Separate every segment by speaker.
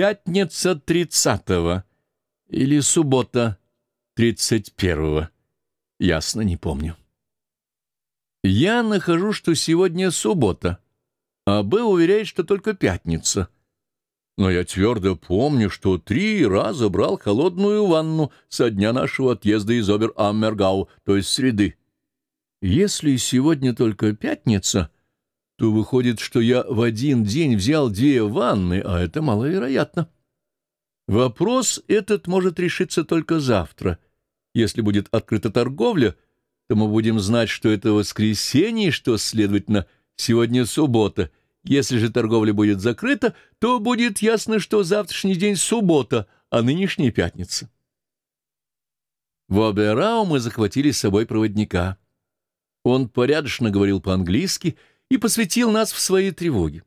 Speaker 1: Пятница тридцатого или суббота тридцать первого. Ясно не помню. Я нахожу, что сегодня суббота, а Б уверяет, что только пятница. Но я твердо помню, что три раза брал холодную ванну со дня нашего отъезда из Обер-Аммергау, то есть среды. Если сегодня только пятница, то выходит, что я в один день взял две ванны, а это маловероятно. Вопрос этот может решиться только завтра. Если будет открыта торговля, то мы будем знать, что это воскресенье, что, следовательно, сегодня суббота. Если же торговля будет закрыта, то будет ясно, что завтрашний день суббота, а нынешняя пятница. В Оберау мы захватили с собой проводника. Он порядочно говорил по-английски и посвятил нас в свои тревоги.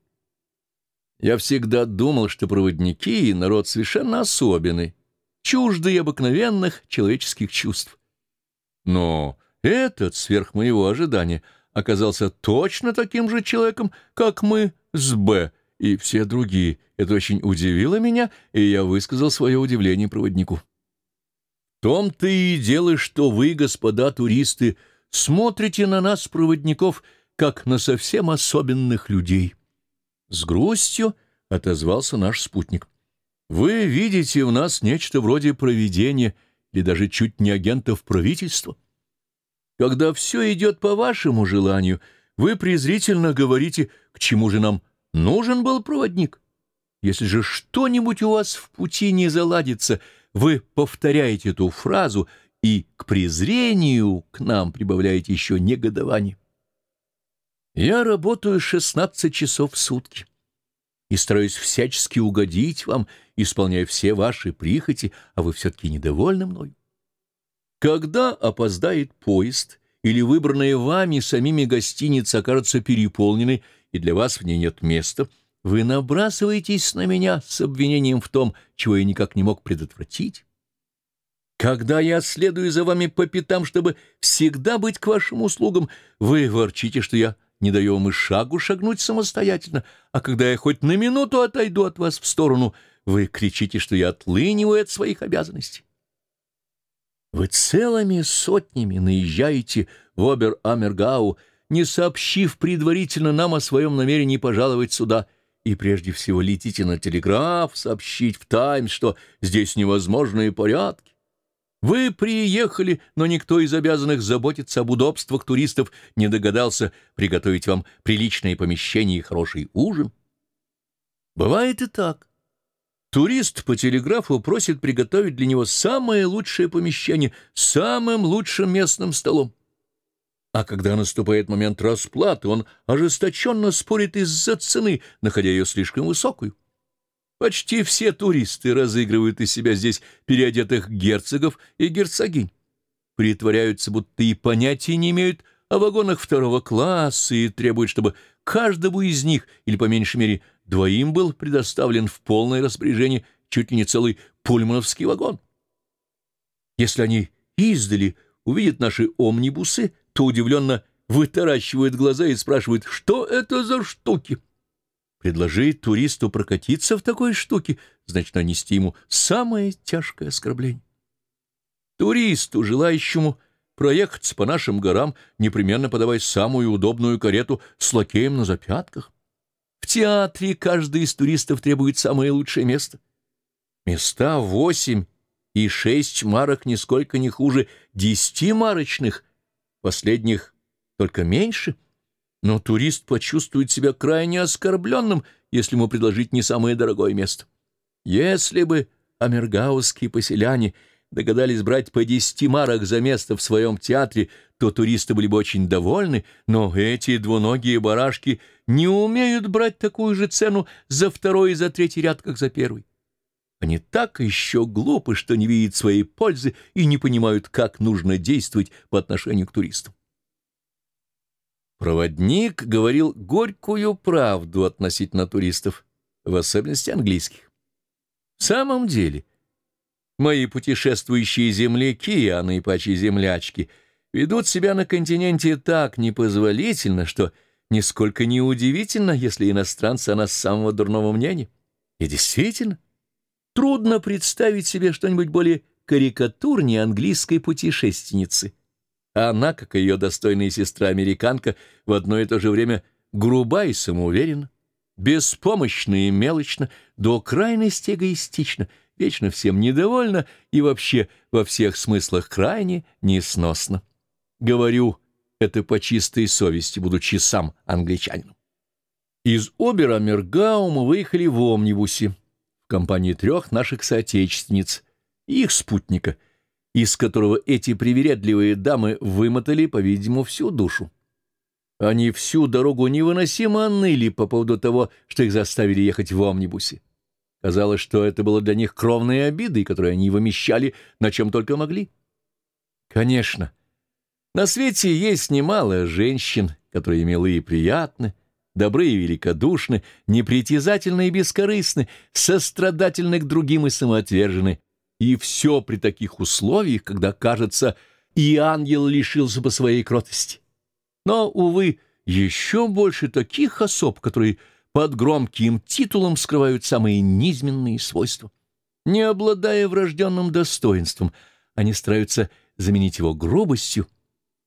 Speaker 1: Я всегда думал, что проводники — народ совершенно особенный, чуждый обыкновенных человеческих чувств. Но этот, сверх моего ожидания, оказался точно таким же человеком, как мы с Б и все другие. Это очень удивило меня, и я высказал свое удивление проводнику. Том-то и дело, что вы, господа туристы, — смотрите на нас, проводников, как на совсем особенных людей. С грустью отозвался наш спутник. Вы видите в нас нечто вроде провидения или даже чуть не агентов правительства. Когда все идет по вашему желанию, вы презрительно говорите, к чему же нам нужен был проводник. Если же что-нибудь у вас в пути не заладится, вы повторяете эту фразу — и к презрению к нам прибавляете еще негодование. Я работаю 16 часов в сутки и стараюсь всячески угодить вам, исполняя все ваши прихоти, а вы все-таки недовольны мной. Когда опоздает поезд или выбранная вами самими гостиница окажется переполненной, и для вас в ней нет места, вы набрасываетесь на меня с обвинением в том, чего я никак не мог предотвратить. Когда я следую за вами по пятам, чтобы всегда быть к вашим услугам, вы ворчите, что я не даю вам и шагу шагнуть самостоятельно, а когда я хоть на минуту отойду от вас в сторону, вы кричите, что я отлыниваю от своих обязанностей. Вы целыми сотнями наезжаете в Обер-Амергау, не сообщив предварительно нам о своем намерении пожаловать сюда, и прежде всего летите на телеграф сообщить в «Таймс», что здесь невозможные порядки. Вы приехали, но никто из обязанных заботиться об удобствах туристов не догадался приготовить вам приличное помещение и хороший ужин. Бывает и так. Турист по телеграфу просит приготовить для него самое лучшее помещение самым лучшим местным столом. А когда наступает момент расплаты, он ожесточенно спорит из-за цены, находя ее слишком высокую. Почти все туристы разыгрывают из себя здесь переодетых герцогов и герцогинь. Притворяются, будто и понятия не имеют о вагонах второго класса и требуют, чтобы каждому из них, или по меньшей мере двоим, был предоставлен в полное распоряжение чуть ли не целый пульмановский вагон. Если они издали увидят наши омнибусы, то удивленно вытаращивают глаза и спрашивают, что это за штуки. Предложить туристу прокатиться в такой штуке, значит нанести ему самое тяжкое оскорбление. Туристу, желающему проехаться по нашим горам, непременно подавай самую удобную карету с лакеем на запятках. В театре каждый из туристов требует самое лучшее место. Места восемь и шесть марок нисколько не хуже десяти марочных, последних только меньше — но турист почувствует себя крайне оскорбленным, если ему предложить не самое дорогое место. Если бы амергаусские поселяне догадались брать по десяти марок за место в своем театре, то туристы были бы очень довольны, но эти двуногие барашки не умеют брать такую же цену за второй и за третий ряд, как за первый. Они так еще глупы, что не видят своей пользы и не понимают, как нужно действовать по отношению к туристам. Проводник говорил горькую правду относительно туристов, в особенности английских. В самом деле, мои путешествующие земляки, а наипаче землячки, ведут себя на континенте так непозволительно, что нисколько не удивительно, если иностранцы о нас самого дурного мнения. И действительно, Трудно представить себе что-нибудь более карикатурнее английской путешественницы. Она, как и ее достойная сестра-американка, в одно и то же время груба и самоуверена, беспомощна и мелочна, до крайности эгоистична, вечно всем недовольна и вообще во всех смыслах крайне несносна. Говорю это по чистой совести, будучи сам англичанином. Из Обера-Мергау мы выехали в Омнибусе в компании трех наших соотечественниц и их спутника, из которого эти привередливые дамы вымотали, по-видимому, всю душу. Они всю дорогу невыносимо ныли по поводу того, что их заставили ехать в Омнибусе. Казалось, что это было для них кровной обидой, которую они вымещали на чем только могли. Конечно, на свете есть немало женщин, которые милые и приятны, добры и великодушны, непритязательны и бескорыстны, сострадательны к другим и самоотвержены. И все при таких условиях, когда, кажется, и ангел лишился бы своей кротости. Но, увы, еще больше таких особ, которые под громким титулом скрывают самые низменные свойства. Не обладая врожденным достоинством, они стараются заменить его грубостью,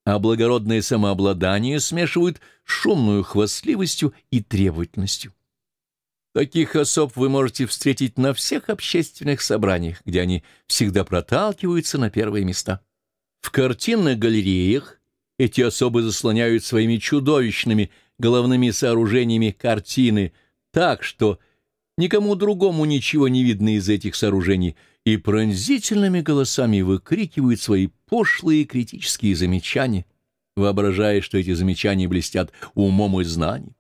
Speaker 1: а благородное самообладание смешивают шумную хвастливостью и требовательностью. Таких особ вы можете встретить на всех общественных собраниях, где они всегда проталкиваются на первые места. В картинных галереях эти особы заслоняют своими чудовищными головными сооружениями картины так, что никому другому ничего не видно из этих сооружений, и пронзительными голосами выкрикивают свои пошлые критические замечания, воображая, что эти замечания блестят умом и знанием.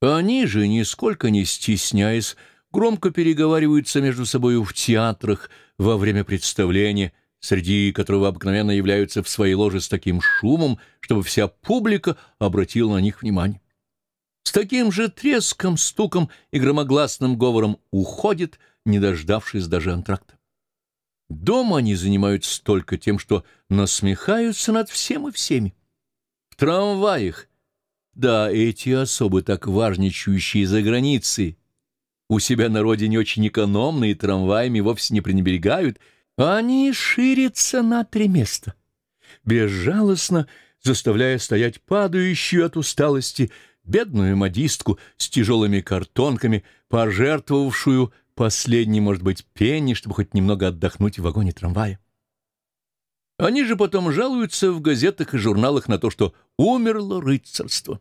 Speaker 1: Они же, нисколько не стесняясь, громко переговариваются между собой в театрах во время представления, среди которого обыкновенно являются в своей ложе с таким шумом, чтобы вся публика обратила на них внимание. С таким же треском, стуком и громогласным говором уходит, не дождавшись даже антракта. Дома они занимаются только тем, что насмехаются над всем и всеми. В трамваях, да, эти особы, так важничающие за границей, у себя на родине очень экономные, трамваями вовсе не пренебрегают, они ширятся на три места, безжалостно заставляя стоять падающую от усталости бедную модистку с тяжелыми картонками, пожертвовавшую последний, может быть, пенни, чтобы хоть немного отдохнуть в вагоне трамвая. Они же потом жалуются в газетах и журналах на то, что умерло рыцарство.